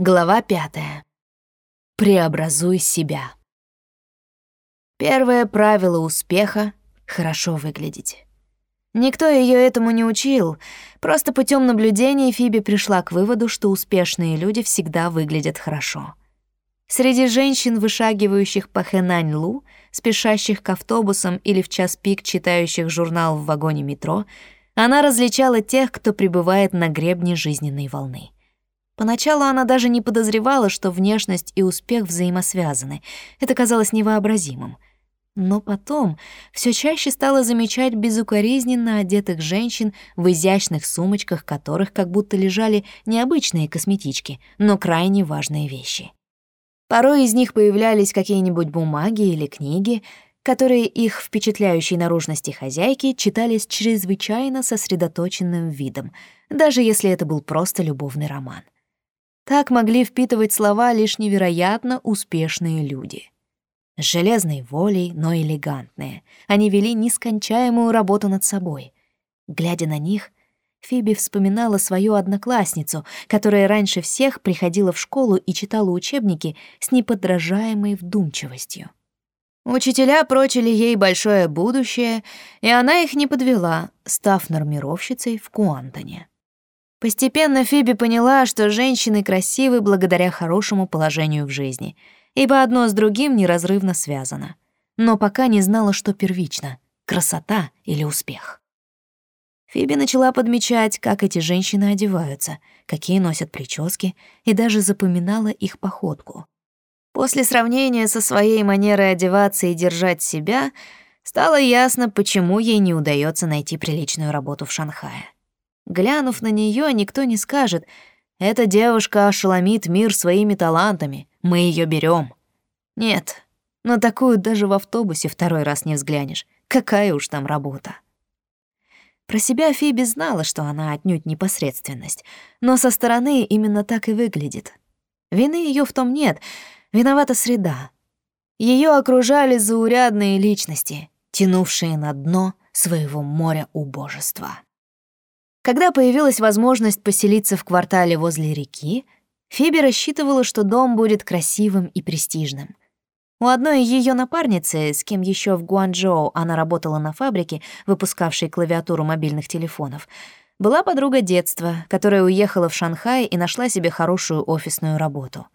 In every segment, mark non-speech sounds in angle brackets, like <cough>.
Глава пятая. Преобразуй себя. Первое правило успеха — хорошо выглядеть. Никто ее этому не учил, просто путем наблюдений Фиби пришла к выводу, что успешные люди всегда выглядят хорошо. Среди женщин, вышагивающих по Хэнань-Лу, спешащих к автобусам или в час пик читающих журнал в вагоне метро, она различала тех, кто пребывает на гребне жизненной волны. Поначалу она даже не подозревала, что внешность и успех взаимосвязаны. Это казалось невообразимым. Но потом все чаще стала замечать безукоризненно одетых женщин в изящных сумочках, которых как будто лежали необычные косметички, но крайне важные вещи. Порой из них появлялись какие-нибудь бумаги или книги, которые их впечатляющей наружности хозяйки читали с чрезвычайно сосредоточенным видом, даже если это был просто любовный роман. Так могли впитывать слова лишь невероятно успешные люди. С железной волей, но элегантные. Они вели нескончаемую работу над собой. Глядя на них, Фиби вспоминала свою одноклассницу, которая раньше всех приходила в школу и читала учебники с неподражаемой вдумчивостью. Учителя прочили ей большое будущее, и она их не подвела, став нормировщицей в Куантоне. Постепенно Фиби поняла, что женщины красивы благодаря хорошему положению в жизни, ибо одно с другим неразрывно связано. Но пока не знала, что первично — красота или успех. Фиби начала подмечать, как эти женщины одеваются, какие носят прически, и даже запоминала их походку. После сравнения со своей манерой одеваться и держать себя, стало ясно, почему ей не удается найти приличную работу в Шанхае. Глянув на нее, никто не скажет, эта девушка ошеломит мир своими талантами, мы ее берем. Нет, на такую даже в автобусе второй раз не взглянешь. Какая уж там работа. Про себя Фиби знала, что она отнюдь непосредственность, но со стороны именно так и выглядит. Вины ее в том нет, виновата среда. Ее окружали заурядные личности, тянувшие на дно своего моря убожества. Когда появилась возможность поселиться в квартале возле реки, Фиби рассчитывала, что дом будет красивым и престижным. У одной ее напарницы, с кем еще в Гуанчжоу она работала на фабрике, выпускавшей клавиатуру мобильных телефонов, была подруга детства, которая уехала в Шанхай и нашла себе хорошую офисную работу.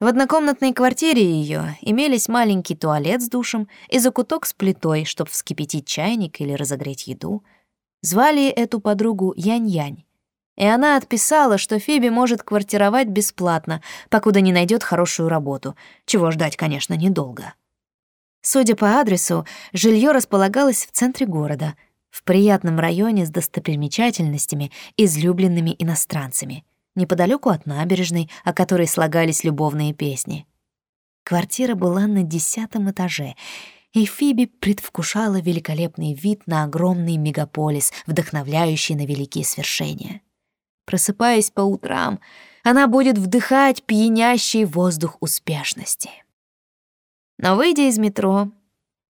В однокомнатной квартире ее имелись маленький туалет с душем и закуток с плитой, чтобы вскипятить чайник или разогреть еду — Звали эту подругу Янь-Янь. И она отписала, что Фиби может квартировать бесплатно, покуда не найдет хорошую работу, чего ждать, конечно, недолго. Судя по адресу, жилье располагалось в центре города, в приятном районе с достопримечательностями, излюбленными иностранцами, неподалеку от набережной, о которой слагались любовные песни. Квартира была на десятом этаже — и Фиби предвкушала великолепный вид на огромный мегаполис, вдохновляющий на великие свершения. Просыпаясь по утрам, она будет вдыхать пьянящий воздух успешности. Но выйдя из метро,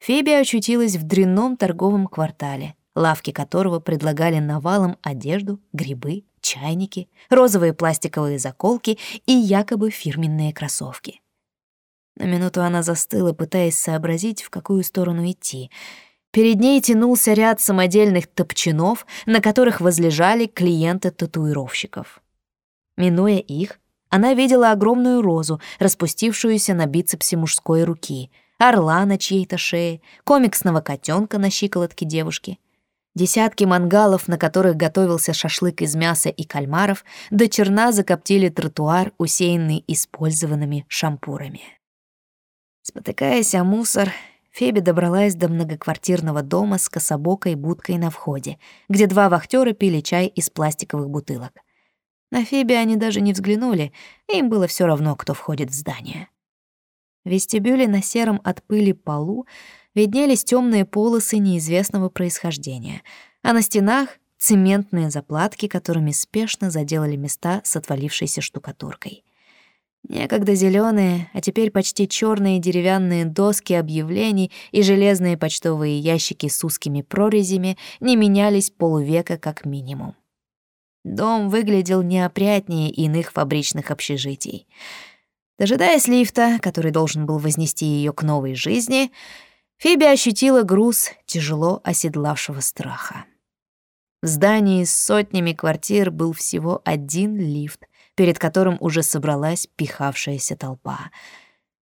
Фиби очутилась в дрянном торговом квартале, лавки которого предлагали навалом одежду, грибы, чайники, розовые пластиковые заколки и якобы фирменные кроссовки. На минуту она застыла, пытаясь сообразить, в какую сторону идти. Перед ней тянулся ряд самодельных топчанов, на которых возлежали клиенты татуировщиков. Минуя их, она видела огромную розу, распустившуюся на бицепсе мужской руки, орла на чьей-то шее, комиксного котенка на щиколотке девушки. Десятки мангалов, на которых готовился шашлык из мяса и кальмаров, до черна закоптили тротуар, усеянный использованными шампурами. Спотыкаясь о мусор, Феби добралась до многоквартирного дома с кособокой будкой на входе, где два вахтера пили чай из пластиковых бутылок. На Феби они даже не взглянули, им было все равно, кто входит в здание. В вестибюле на сером от пыли полу виднелись темные полосы неизвестного происхождения, а на стенах — цементные заплатки, которыми спешно заделали места с отвалившейся штукатуркой. Некогда зеленые, а теперь почти черные деревянные доски объявлений и железные почтовые ящики с узкими прорезями не менялись полувека как минимум. Дом выглядел неопрятнее иных фабричных общежитий. Дожидаясь лифта, который должен был вознести ее к новой жизни, Фиби ощутила груз тяжело оседлавшего страха. В здании с сотнями квартир был всего один лифт, перед которым уже собралась пихавшаяся толпа.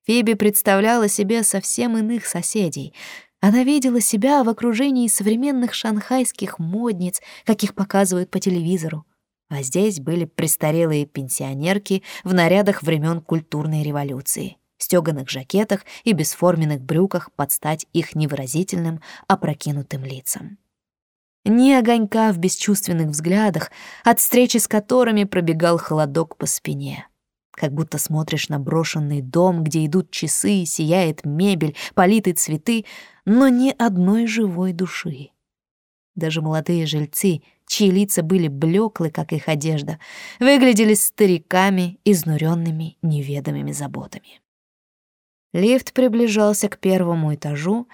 Фиби представляла себе совсем иных соседей. Она видела себя в окружении современных шанхайских модниц, каких показывают по телевизору. А здесь были престарелые пенсионерки в нарядах времен культурной революции, стёганых жакетах и бесформенных брюках под стать их невыразительным, опрокинутым лицам. Ни огонька в бесчувственных взглядах, от встречи с которыми пробегал холодок по спине. Как будто смотришь на брошенный дом, где идут часы, сияет мебель, политы цветы, но ни одной живой души. Даже молодые жильцы, чьи лица были блеклы, как их одежда, выглядели стариками, изнуренными неведомыми заботами. Лифт приближался к первому этажу,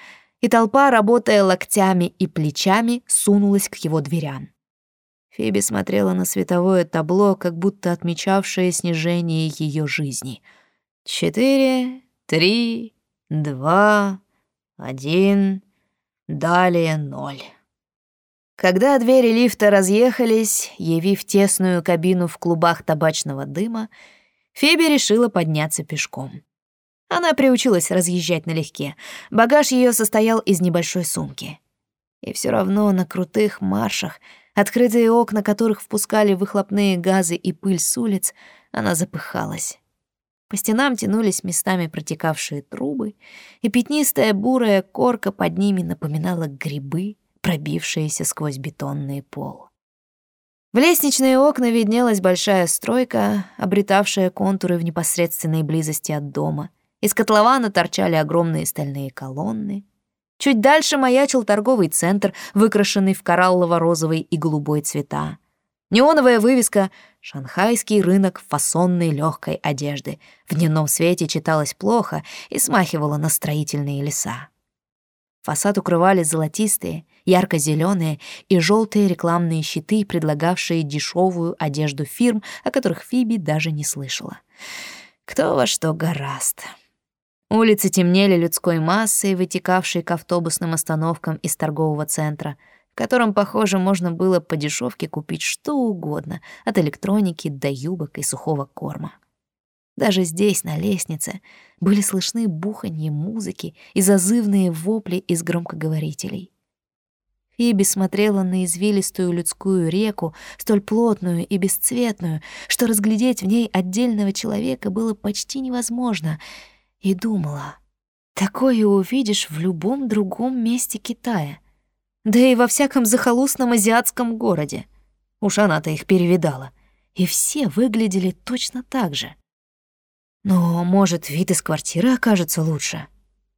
и толпа, работая локтями и плечами, сунулась к его дверям. Фиби смотрела на световое табло, как будто отмечавшее снижение ее жизни. Четыре, три, два, один, далее ноль. Когда двери лифта разъехались, явив тесную кабину в клубах табачного дыма, Фиби решила подняться пешком. Она приучилась разъезжать налегке. Багаж ее состоял из небольшой сумки. И все равно на крутых маршах, открытые окна которых впускали выхлопные газы и пыль с улиц, она запыхалась. По стенам тянулись местами протекавшие трубы, и пятнистая бурая корка под ними напоминала грибы, пробившиеся сквозь бетонный пол. В лестничные окна виднелась большая стройка, обретавшая контуры в непосредственной близости от дома. Из котлована торчали огромные стальные колонны. Чуть дальше маячил торговый центр, выкрашенный в кораллово-розовый и голубой цвета. Неоновая вывеска «Шанхайский рынок фасонной легкой одежды» в дневном свете читалась плохо и смахивала на строительные леса. Фасад укрывали золотистые, ярко-зеленые и желтые рекламные щиты, предлагавшие дешевую одежду фирм, о которых Фиби даже не слышала. Кто во что гораст. Улицы темнели людской массой, вытекавшей к автобусным остановкам из торгового центра, в котором, похоже, можно было по дешевке купить что угодно, от электроники до юбок и сухого корма. Даже здесь, на лестнице, были слышны буханье музыки и зазывные вопли из громкоговорителей. Фиби смотрела на извилистую людскую реку, столь плотную и бесцветную, что разглядеть в ней отдельного человека было почти невозможно, и думала, такое увидишь в любом другом месте Китая, да и во всяком захолустном азиатском городе. Уж она-то их перевидала, и все выглядели точно так же. Но, может, вид из квартиры окажется лучше.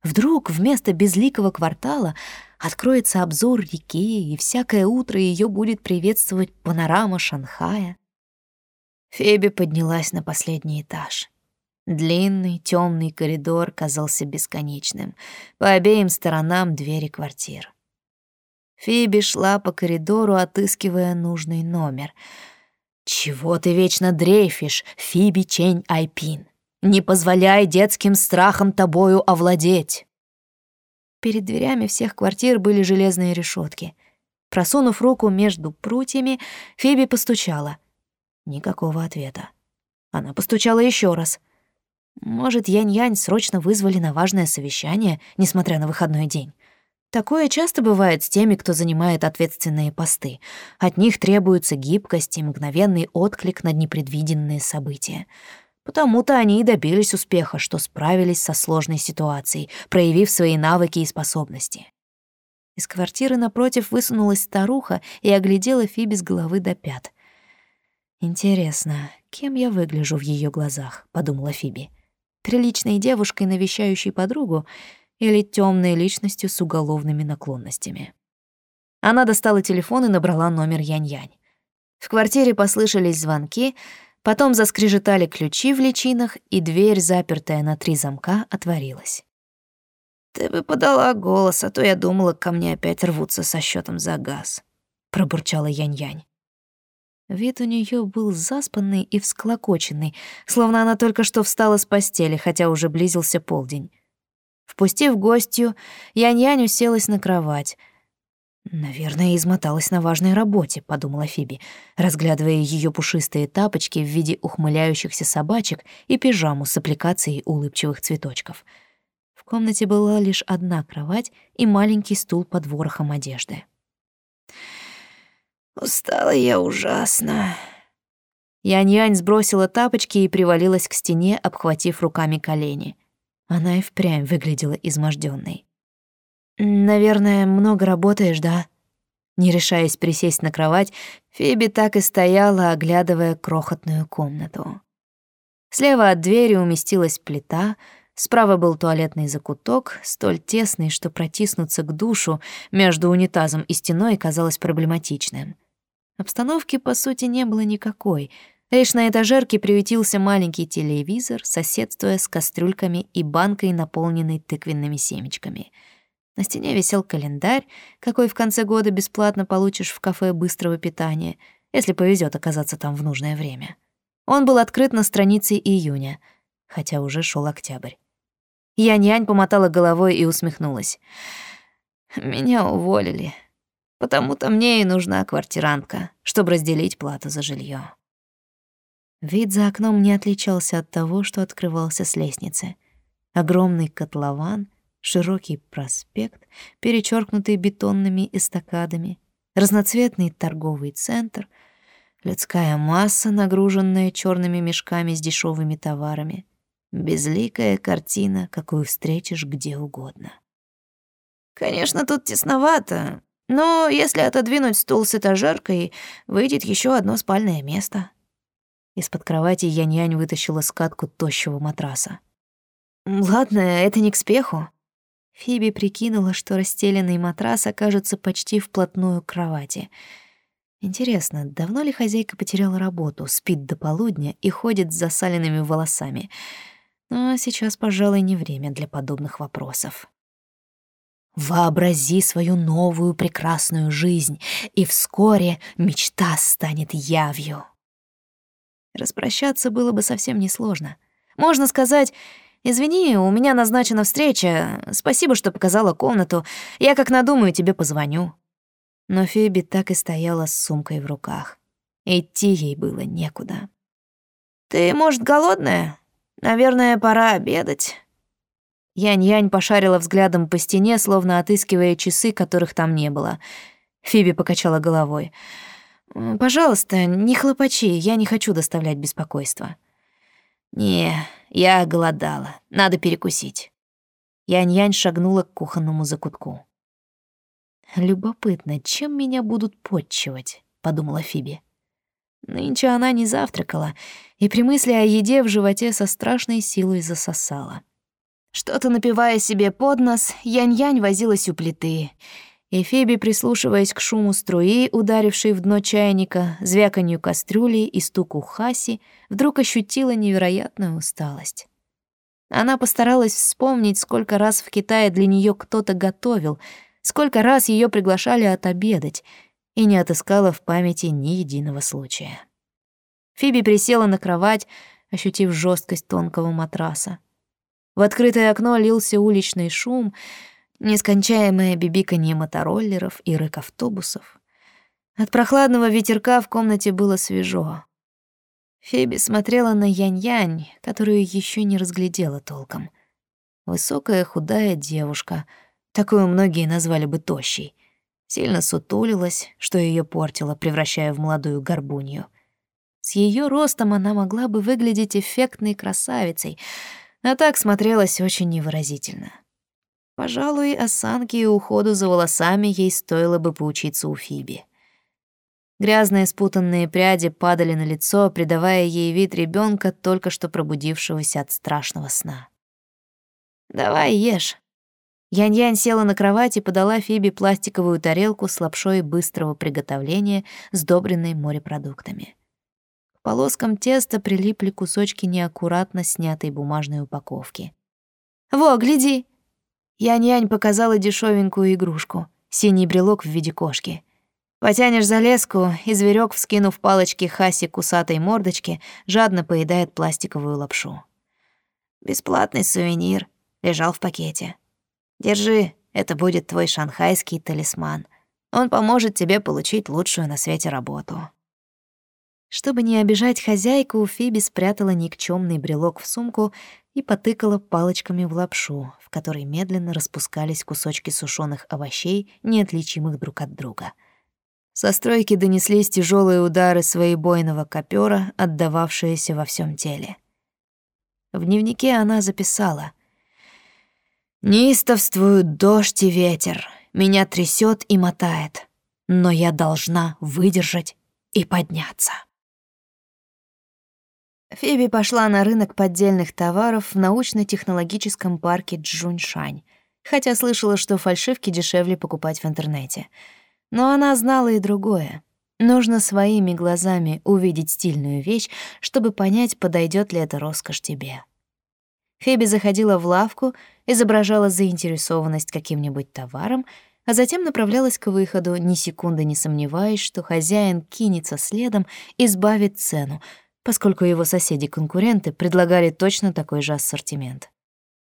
Вдруг вместо безликого квартала откроется обзор реки, и всякое утро ее будет приветствовать панорама Шанхая. Феби поднялась на последний этаж. Длинный темный коридор казался бесконечным. По обеим сторонам двери квартир. Фиби шла по коридору, отыскивая нужный номер. «Чего ты вечно дрейфишь, Фиби Чень Айпин?» Не позволяй детским страхам тобою овладеть. Перед дверями всех квартир были железные решетки. Просунув руку между прутьями, Фиби постучала. Никакого ответа. Она постучала еще раз. Может, Янь-Янь срочно вызвали на важное совещание, несмотря на выходной день. Такое часто бывает с теми, кто занимает ответственные посты. От них требуется гибкость и мгновенный отклик на непредвиденные события. Потому-то они и добились успеха, что справились со сложной ситуацией, проявив свои навыки и способности. Из квартиры напротив высунулась старуха и оглядела Фиби с головы до пят. «Интересно, кем я выгляжу в ее глазах?» — подумала Фиби. «Приличной девушкой, навещающей подругу, или темной личностью с уголовными наклонностями?» Она достала телефон и набрала номер Янь-Янь. В квартире послышались звонки — Потом заскрежетали ключи в личинах, и дверь, запертая на три замка, отворилась. «Ты бы подала голос, а то я думала, ко мне опять рвутся со счетом за газ», — пробурчала Янь-Янь. Вид у нее был заспанный и всклокоченный, словно она только что встала с постели, хотя уже близился полдень. Впустив гостью, Янь-Янь уселась на кровать. «Наверное, измоталась на важной работе», — подумала Фиби, разглядывая ее пушистые тапочки в виде ухмыляющихся собачек и пижаму с аппликацией улыбчивых цветочков. В комнате была лишь одна кровать и маленький стул под ворохом одежды. «Устала я ужасно». Янь-Янь сбросила тапочки и привалилась к стене, обхватив руками колени. Она и впрямь выглядела измождённой. «Наверное, много работаешь, да?» Не решаясь присесть на кровать, Фиби так и стояла, оглядывая крохотную комнату. Слева от двери уместилась плита, справа был туалетный закуток, столь тесный, что протиснуться к душу между унитазом и стеной казалось проблематичным. Обстановки, по сути, не было никакой — Лишь на этажерке приютился маленький телевизор, соседствуя с кастрюльками и банкой, наполненной тыквенными семечками. На стене висел календарь, какой в конце года бесплатно получишь в кафе быстрого питания, если повезет оказаться там в нужное время. Он был открыт на странице июня, хотя уже шел октябрь. Янь-Янь помотала головой и усмехнулась. «Меня уволили. Потому-то мне и нужна квартирантка, чтобы разделить плату за жилье. Вид за окном не отличался от того, что открывался с лестницы. Огромный котлован, широкий проспект, перечеркнутый бетонными эстакадами, разноцветный торговый центр, людская масса, нагруженная черными мешками с дешевыми товарами, безликая картина, какую встретишь где угодно. Конечно, тут тесновато, но если отодвинуть стул с этажеркой, выйдет еще одно спальное место. Из-под кровати Янь-Янь вытащила скатку тощего матраса. «Ладно, это не к спеху». Фиби прикинула, что расстеленный матрас окажется почти вплотную к кровати. Интересно, давно ли хозяйка потеряла работу, спит до полудня и ходит с засаленными волосами? Но сейчас, пожалуй, не время для подобных вопросов. Вообрази свою новую прекрасную жизнь, и вскоре мечта станет явью. Распрощаться было бы совсем несложно. Можно сказать, «Извини, у меня назначена встреча. Спасибо, что показала комнату. Я как надумаю, тебе позвоню». Но Фиби так и стояла с сумкой в руках. Идти ей было некуда. «Ты, может, голодная? Наверное, пора обедать». Янь-Янь пошарила взглядом по стене, словно отыскивая часы, которых там не было. Фиби покачала головой. «Пожалуйста, не хлопачи, я не хочу доставлять беспокойство». «Не, я голодала, надо перекусить». Янь-Янь шагнула к кухонному закутку. «Любопытно, чем меня будут подчивать?» — подумала Фиби. Нынче она не завтракала, и при мысли о еде в животе со страшной силой засосала. Что-то напивая себе под нос, Янь-Янь возилась у плиты — и Фиби, прислушиваясь к шуму струи, ударившей в дно чайника, звяканью кастрюли и стуку хаси, вдруг ощутила невероятную усталость. Она постаралась вспомнить, сколько раз в Китае для нее кто-то готовил, сколько раз ее приглашали отобедать, и не отыскала в памяти ни единого случая. Фиби присела на кровать, ощутив жесткость тонкого матраса. В открытое окно лился уличный шум — Нескончаемое бибиканье мотороллеров и рык автобусов. От прохладного ветерка в комнате было свежо. Феби смотрела на Янь-Янь, которую еще не разглядела толком. Высокая худая девушка, такую многие назвали бы тощей, сильно сутулилась, что ее портило, превращая в молодую горбунью. С ее ростом она могла бы выглядеть эффектной красавицей, а так смотрелась очень невыразительно. Пожалуй, осанке и уходу за волосами ей стоило бы поучиться у Фиби. Грязные спутанные пряди падали на лицо, придавая ей вид ребенка, только что пробудившегося от страшного сна. «Давай ешь». Янь-Янь села на кровать и подала Фиби пластиковую тарелку с лапшой быстрого приготовления, сдобренной морепродуктами. Полоскам теста прилипли кусочки неаккуратно снятой бумажной упаковки. «Во, гляди!» Янь-Янь показала дешевенькую игрушку — синий брелок в виде кошки. Потянешь за леску, и зверек, вскинув палочки хаси кусатой мордочки, жадно поедает пластиковую лапшу. Бесплатный сувенир лежал в пакете. Держи, это будет твой шанхайский талисман. Он поможет тебе получить лучшую на свете работу. Чтобы не обижать хозяйку, Фиби спрятала никчемный брелок в сумку и потыкала палочками в лапшу, в которой медленно распускались кусочки сушеных овощей, неотличимых друг от друга. Со стройки донеслись тяжелые удары своебойного копера, отдававшиеся во всем теле. В дневнике она записала «Неистовствуют дождь и ветер, меня трясет и мотает, но я должна выдержать и подняться». Фиби пошла на рынок поддельных товаров в научно-технологическом парке Джуньшань, хотя слышала, что фальшивки дешевле покупать в интернете. Но она знала и другое. Нужно своими глазами увидеть стильную вещь, чтобы понять, подойдет ли эта роскошь тебе. Фиби заходила в лавку, изображала заинтересованность каким-нибудь товаром, а затем направлялась к выходу, ни секунды не сомневаясь, что хозяин кинется следом и сбавит цену — поскольку его соседи-конкуренты предлагали точно такой же ассортимент.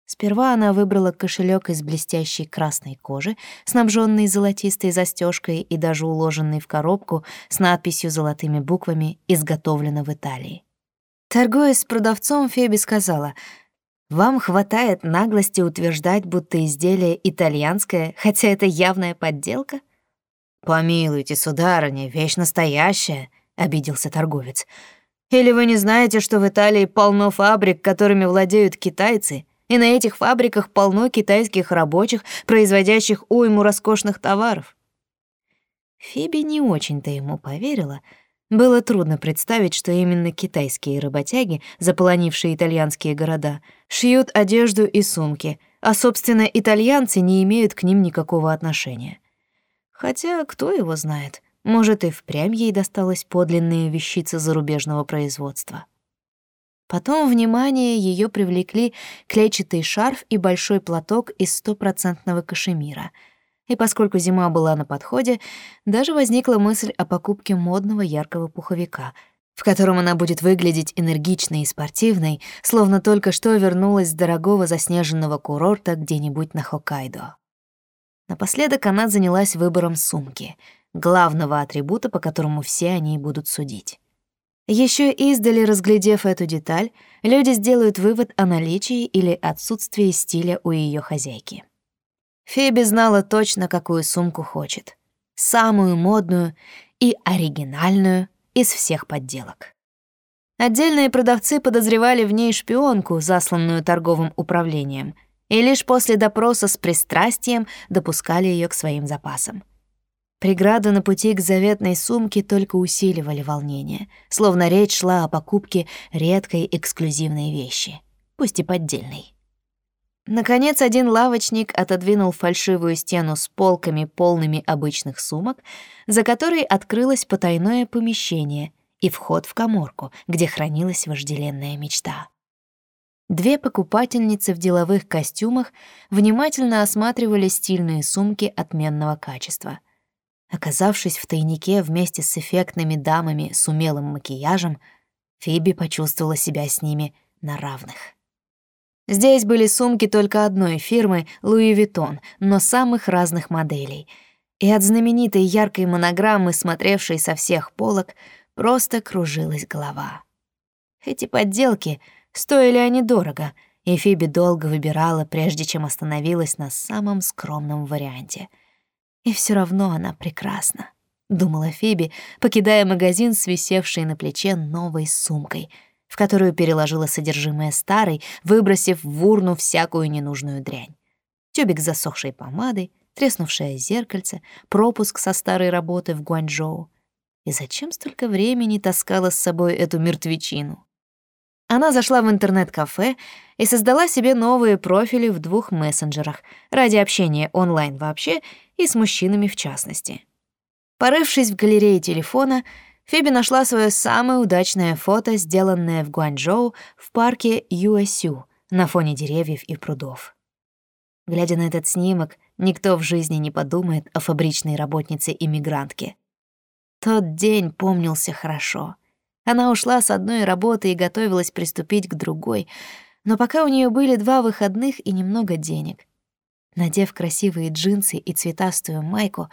Сперва она выбрала кошелек из блестящей красной кожи, снабженный золотистой застежкой и даже уложенный в коробку с надписью золотыми буквами «Изготовлено в Италии». Торгуясь с продавцом, Феби сказала, «Вам хватает наглости утверждать, будто изделие итальянское, хотя это явная подделка?» «Помилуйте, сударыня, вещь настоящая», — обиделся торговец. Или вы не знаете, что в Италии полно фабрик, которыми владеют китайцы, и на этих фабриках полно китайских рабочих, производящих уйму роскошных товаров? Фиби не очень-то ему поверила. Было трудно представить, что именно китайские работяги, заполонившие итальянские города, шьют одежду и сумки, а, собственно, итальянцы не имеют к ним никакого отношения. Хотя кто его знает — может, и впрямь ей досталась подлинная вещица зарубежного производства. Потом внимание ее привлекли клетчатый шарф и большой платок из стопроцентного кашемира. И поскольку зима была на подходе, даже возникла мысль о покупке модного яркого пуховика, в котором она будет выглядеть энергичной и спортивной, словно только что вернулась с дорогого заснеженного курорта где-нибудь на Хоккайдо. Напоследок она занялась выбором сумки — главного атрибута, по которому все они будут судить. Еще издали разглядев эту деталь, люди сделают вывод о наличии или отсутствии стиля у ее хозяйки. Феби знала точно, какую сумку хочет. Самую модную и оригинальную из всех подделок. Отдельные продавцы подозревали в ней шпионку, засланную торговым управлением, и лишь после допроса с пристрастием допускали ее к своим запасам. Преграды на пути к заветной сумке только усиливали волнение, словно речь шла о покупке редкой эксклюзивной вещи, пусть и поддельной. Наконец, один лавочник отодвинул фальшивую стену с полками, полными обычных сумок, за которой открылось потайное помещение и вход в коморку, где хранилась вожделенная мечта. Две покупательницы в деловых костюмах внимательно осматривали стильные сумки отменного качества — Оказавшись в тайнике вместе с эффектными дамами с умелым макияжем, Фиби почувствовала себя с ними на равных. Здесь были сумки только одной фирмы Louis Vuitton, но самых разных моделей. И от знаменитой яркой монограммы, смотревшей со всех полок, просто кружилась голова. Эти подделки стоили они дорого, и Фиби долго выбирала, прежде чем остановилась на самом скромном варианте — и все равно она прекрасна, думала Фиби, покидая магазин с висевшей на плече новой сумкой, в которую переложила содержимое старой, выбросив в урну всякую ненужную дрянь. Тюбик с засохшей помадой, треснувшее зеркальце, пропуск со старой работы в Гуанчжоу. И зачем столько времени таскала с собой эту мертвечину? Она зашла в интернет-кафе и создала себе новые профили в двух мессенджерах ради общения онлайн вообще и с мужчинами в частности. Порывшись в галерее телефона, Фиби нашла свое самое удачное фото, сделанное в Гуанчжоу в парке Юэсю на фоне деревьев и прудов. Глядя на этот снимок, никто в жизни не подумает о фабричной работнице-иммигрантке, Тот день помнился хорошо. Она ушла с одной работы и готовилась приступить к другой, но пока у нее были два выходных и немного денег. Надев красивые джинсы и цветастую майку,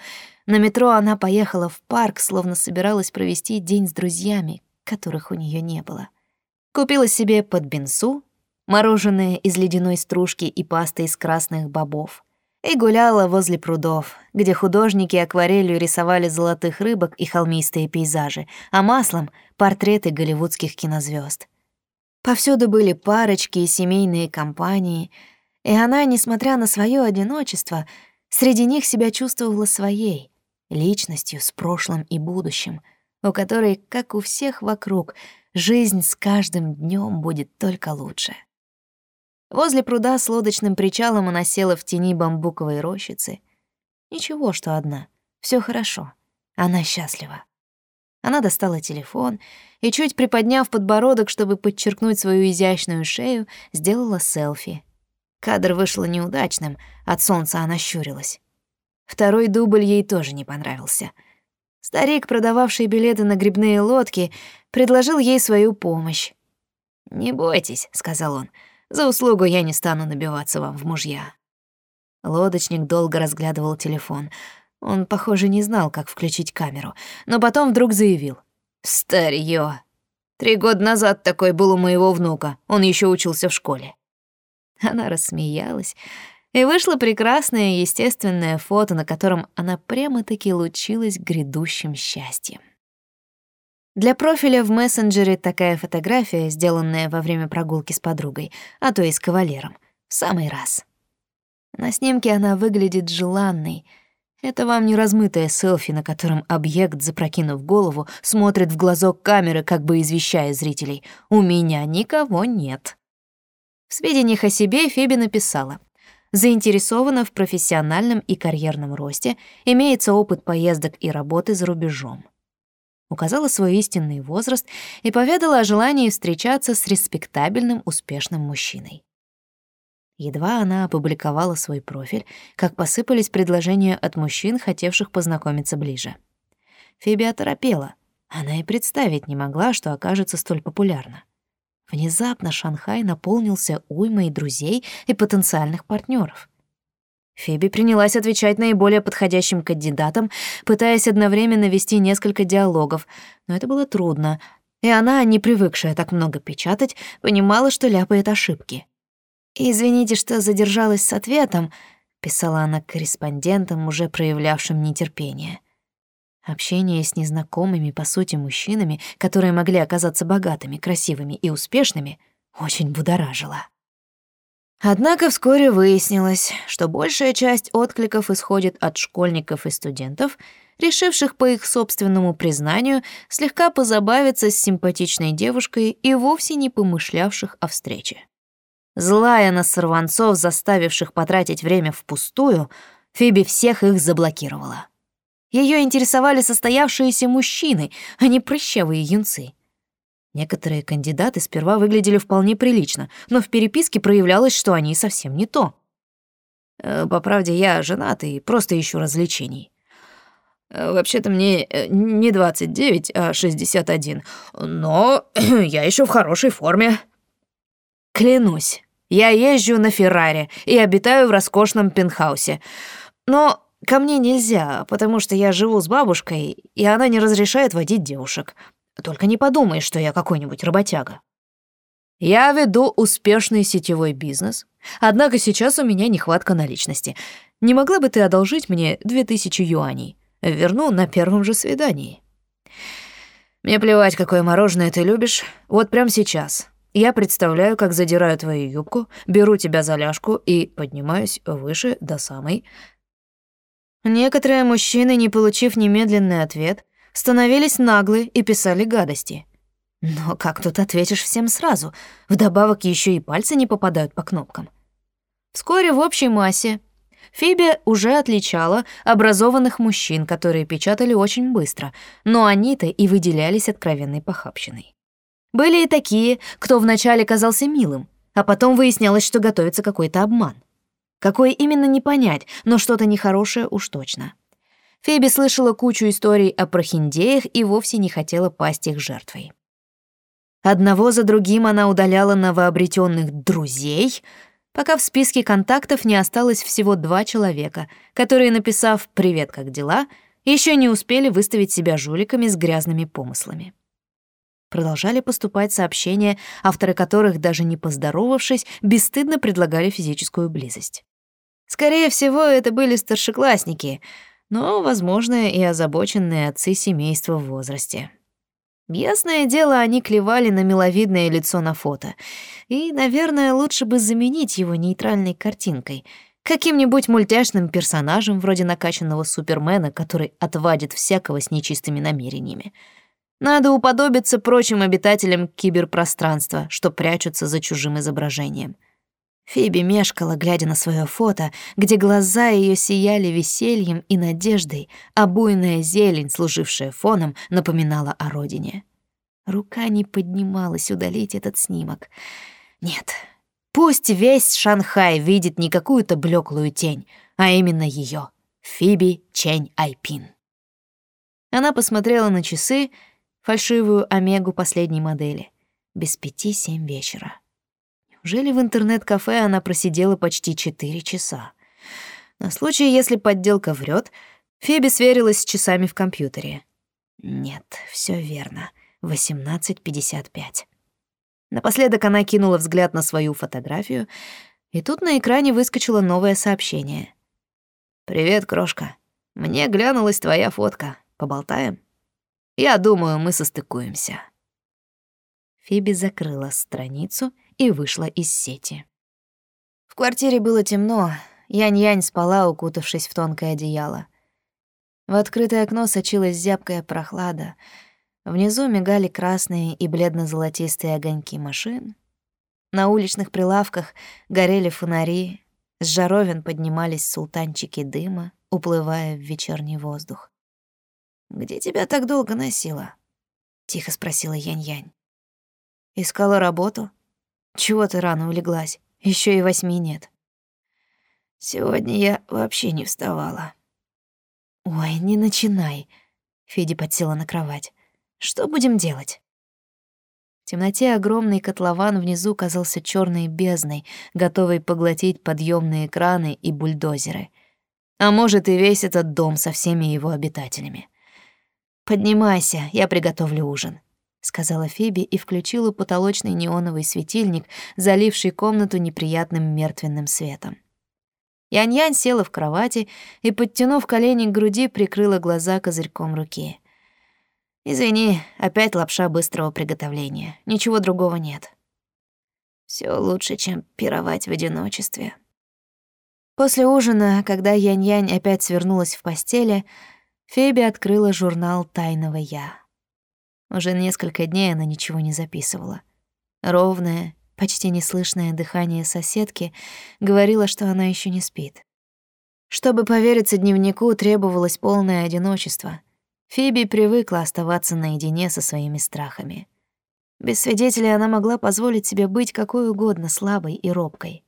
на метро она поехала в парк, словно собиралась провести день с друзьями, которых у нее не было. Купила себе подбинсу, мороженое из ледяной стружки и пасты из красных бобов, и гуляла возле прудов, где художники акварелью рисовали золотых рыбок и холмистые пейзажи, а маслом — портреты голливудских кинозвезд. Повсюду были парочки и семейные компании, и она, несмотря на свое одиночество, среди них себя чувствовала своей, личностью с прошлым и будущим, у которой, как у всех вокруг, жизнь с каждым днем будет только лучше. Возле пруда с лодочным причалом она села в тени бамбуковой рощицы. Ничего, что одна. все хорошо. Она счастлива. Она достала телефон и, чуть приподняв подбородок, чтобы подчеркнуть свою изящную шею, сделала селфи. Кадр вышел неудачным, от солнца она щурилась. Второй дубль ей тоже не понравился. Старик, продававший билеты на грибные лодки, предложил ей свою помощь. «Не бойтесь», — сказал он, — «за услугу я не стану набиваться вам в мужья». Лодочник долго разглядывал телефон. Он, похоже, не знал, как включить камеру, но потом вдруг заявил. «Старьё! Три года назад такой был у моего внука, он еще учился в школе». Она рассмеялась, и вышло прекрасное естественное фото, на котором она прямо-таки лучилась грядущим счастьем. Для профиля в мессенджере такая фотография, сделанная во время прогулки с подругой, а то и с кавалером, в самый раз. На снимке она выглядит желанной. Это вам не размытое селфи, на котором объект, запрокинув голову, смотрит в глазок камеры, как бы извещая зрителей «У меня никого нет». В сведениях о себе Фиби написала заинтересована в профессиональном и карьерном росте, имеется опыт поездок и работы за рубежом указала свой истинный возраст и поведала о желании встречаться с респектабельным, успешным мужчиной. Едва она опубликовала свой профиль, как посыпались предложения от мужчин, хотевших познакомиться ближе. Фиби оторопела. Она и представить не могла, что окажется столь популярна. Внезапно Шанхай наполнился уймой друзей и потенциальных партнеров. Фиби принялась отвечать наиболее подходящим кандидатам, пытаясь одновременно вести несколько диалогов, но это было трудно, и она, не привыкшая так много печатать, понимала, что ляпает ошибки. «Извините, что задержалась с ответом», — писала она корреспондентам, уже проявлявшим нетерпение. Общение с незнакомыми, по сути, мужчинами, которые могли оказаться богатыми, красивыми и успешными, очень будоражило. Однако вскоре выяснилось, что большая часть откликов исходит от школьников и студентов, решивших по их собственному признанию слегка позабавиться с симпатичной девушкой и вовсе не помышлявших о встрече. Злая на сорванцов, заставивших потратить время впустую, Фиби всех их заблокировала. Ее интересовали состоявшиеся мужчины, а не прыщавые юнцы. Некоторые кандидаты сперва выглядели вполне прилично, но в переписке проявлялось, что они совсем не то. Э, по правде, я женат и просто ищу развлечений. Э, вообще-то мне э, не 29, а 61, но <clears throat> я еще в хорошей форме. Клянусь, я езжу на Феррари и обитаю в роскошном пентхаусе. Но ко мне нельзя, потому что я живу с бабушкой, и она не разрешает водить девушек. Только не подумай, что я какой-нибудь работяга. Я веду успешный сетевой бизнес, однако сейчас у меня нехватка наличности. Не могла бы ты одолжить мне две тысячи юаней? Верну на первом же свидании. Мне плевать, какое мороженое ты любишь. Вот прямо сейчас. Я представляю, как задираю твою юбку, беру тебя за ляжку и поднимаюсь выше до самой... Некоторые мужчины, не получив немедленный ответ, становились наглы и писали гадости. Но как тут ответишь всем сразу? Вдобавок еще и пальцы не попадают по кнопкам. Вскоре в общей массе Фиби уже отличала образованных мужчин, которые печатали очень быстро, но они-то и выделялись откровенной похабщиной. Были и такие, кто вначале казался милым, а потом выяснялось, что готовится какой-то обман. Какой именно не понять, но что-то нехорошее уж точно. Феби слышала кучу историй о прохиндеях и вовсе не хотела пасть их жертвой. Одного за другим она удаляла новообретенных друзей, пока в списке контактов не осталось всего два человека, которые, написав «Привет, как дела?», еще не успели выставить себя жуликами с грязными помыслами. Продолжали поступать сообщения, авторы которых, даже не поздоровавшись, бесстыдно предлагали физическую близость. Скорее всего, это были старшеклассники, но, возможно, и озабоченные отцы семейства в возрасте. Ясное дело, они клевали на миловидное лицо на фото. И, наверное, лучше бы заменить его нейтральной картинкой, каким-нибудь мультяшным персонажем вроде накачанного супермена, который отвадит всякого с нечистыми намерениями. Надо уподобиться прочим обитателям киберпространства, что прячутся за чужим изображением. Фиби мешкала, глядя на свое фото, где глаза ее сияли весельем и надеждой, а буйная зелень, служившая фоном, напоминала о родине. Рука не поднималась удалить этот снимок. Нет, пусть весь Шанхай видит не какую-то блеклую тень, а именно ее, Фиби Чень Айпин. Она посмотрела на часы, фальшивую Омегу последней модели, без пяти семь вечера. Неужели в интернет-кафе она просидела почти четыре часа? На случай, если подделка врет, Фиби сверилась с часами в компьютере. Нет, все верно. 18.55. Напоследок она кинула взгляд на свою фотографию, и тут на экране выскочило новое сообщение. «Привет, крошка. Мне глянулась твоя фотка. Поболтаем? Я думаю, мы состыкуемся». Фиби закрыла страницу и вышла из сети. В квартире было темно, Янь-Янь спала, укутавшись в тонкое одеяло. В открытое окно сочилась зябкая прохлада. Внизу мигали красные и бледно-золотистые огоньки машин. На уличных прилавках горели фонари, с жаровин поднимались султанчики дыма, уплывая в вечерний воздух. «Где тебя так долго носило?» — тихо спросила Янь-Янь. «Искала работу», чего ты рано улеглась? Еще и восьми нет. Сегодня я вообще не вставала. Ой, не начинай. Феди подсела на кровать. Что будем делать? В темноте огромный котлован внизу казался черной бездной, готовой поглотить подъемные краны и бульдозеры. А может, и весь этот дом со всеми его обитателями. Поднимайся, я приготовлю ужин сказала Фиби и включила потолочный неоновый светильник, заливший комнату неприятным мертвенным светом. Янь-Янь села в кровати и, подтянув колени к груди, прикрыла глаза козырьком руки. «Извини, опять лапша быстрого приготовления. Ничего другого нет». Все лучше, чем пировать в одиночестве». После ужина, когда Янь-Янь опять свернулась в постели, Феби открыла журнал «Тайного Я». Уже несколько дней она ничего не записывала. Ровное, почти неслышное дыхание соседки говорило, что она еще не спит. Чтобы повериться дневнику, требовалось полное одиночество. Фиби привыкла оставаться наедине со своими страхами. Без свидетелей она могла позволить себе быть какой угодно слабой и робкой.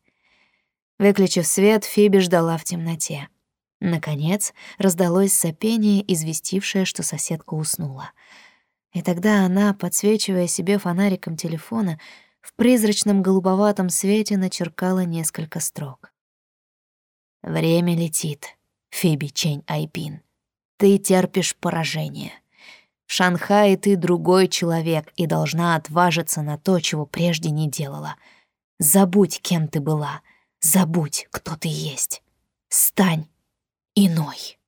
Выключив свет, Фиби ждала в темноте. Наконец, раздалось сопение, известившее, что соседка уснула — и тогда она, подсвечивая себе фонариком телефона, в призрачном голубоватом свете начеркала несколько строк. «Время летит, Фиби Чень Айпин. Ты терпишь поражение. В Шанхае ты другой человек и должна отважиться на то, чего прежде не делала. Забудь, кем ты была. Забудь, кто ты есть. Стань иной».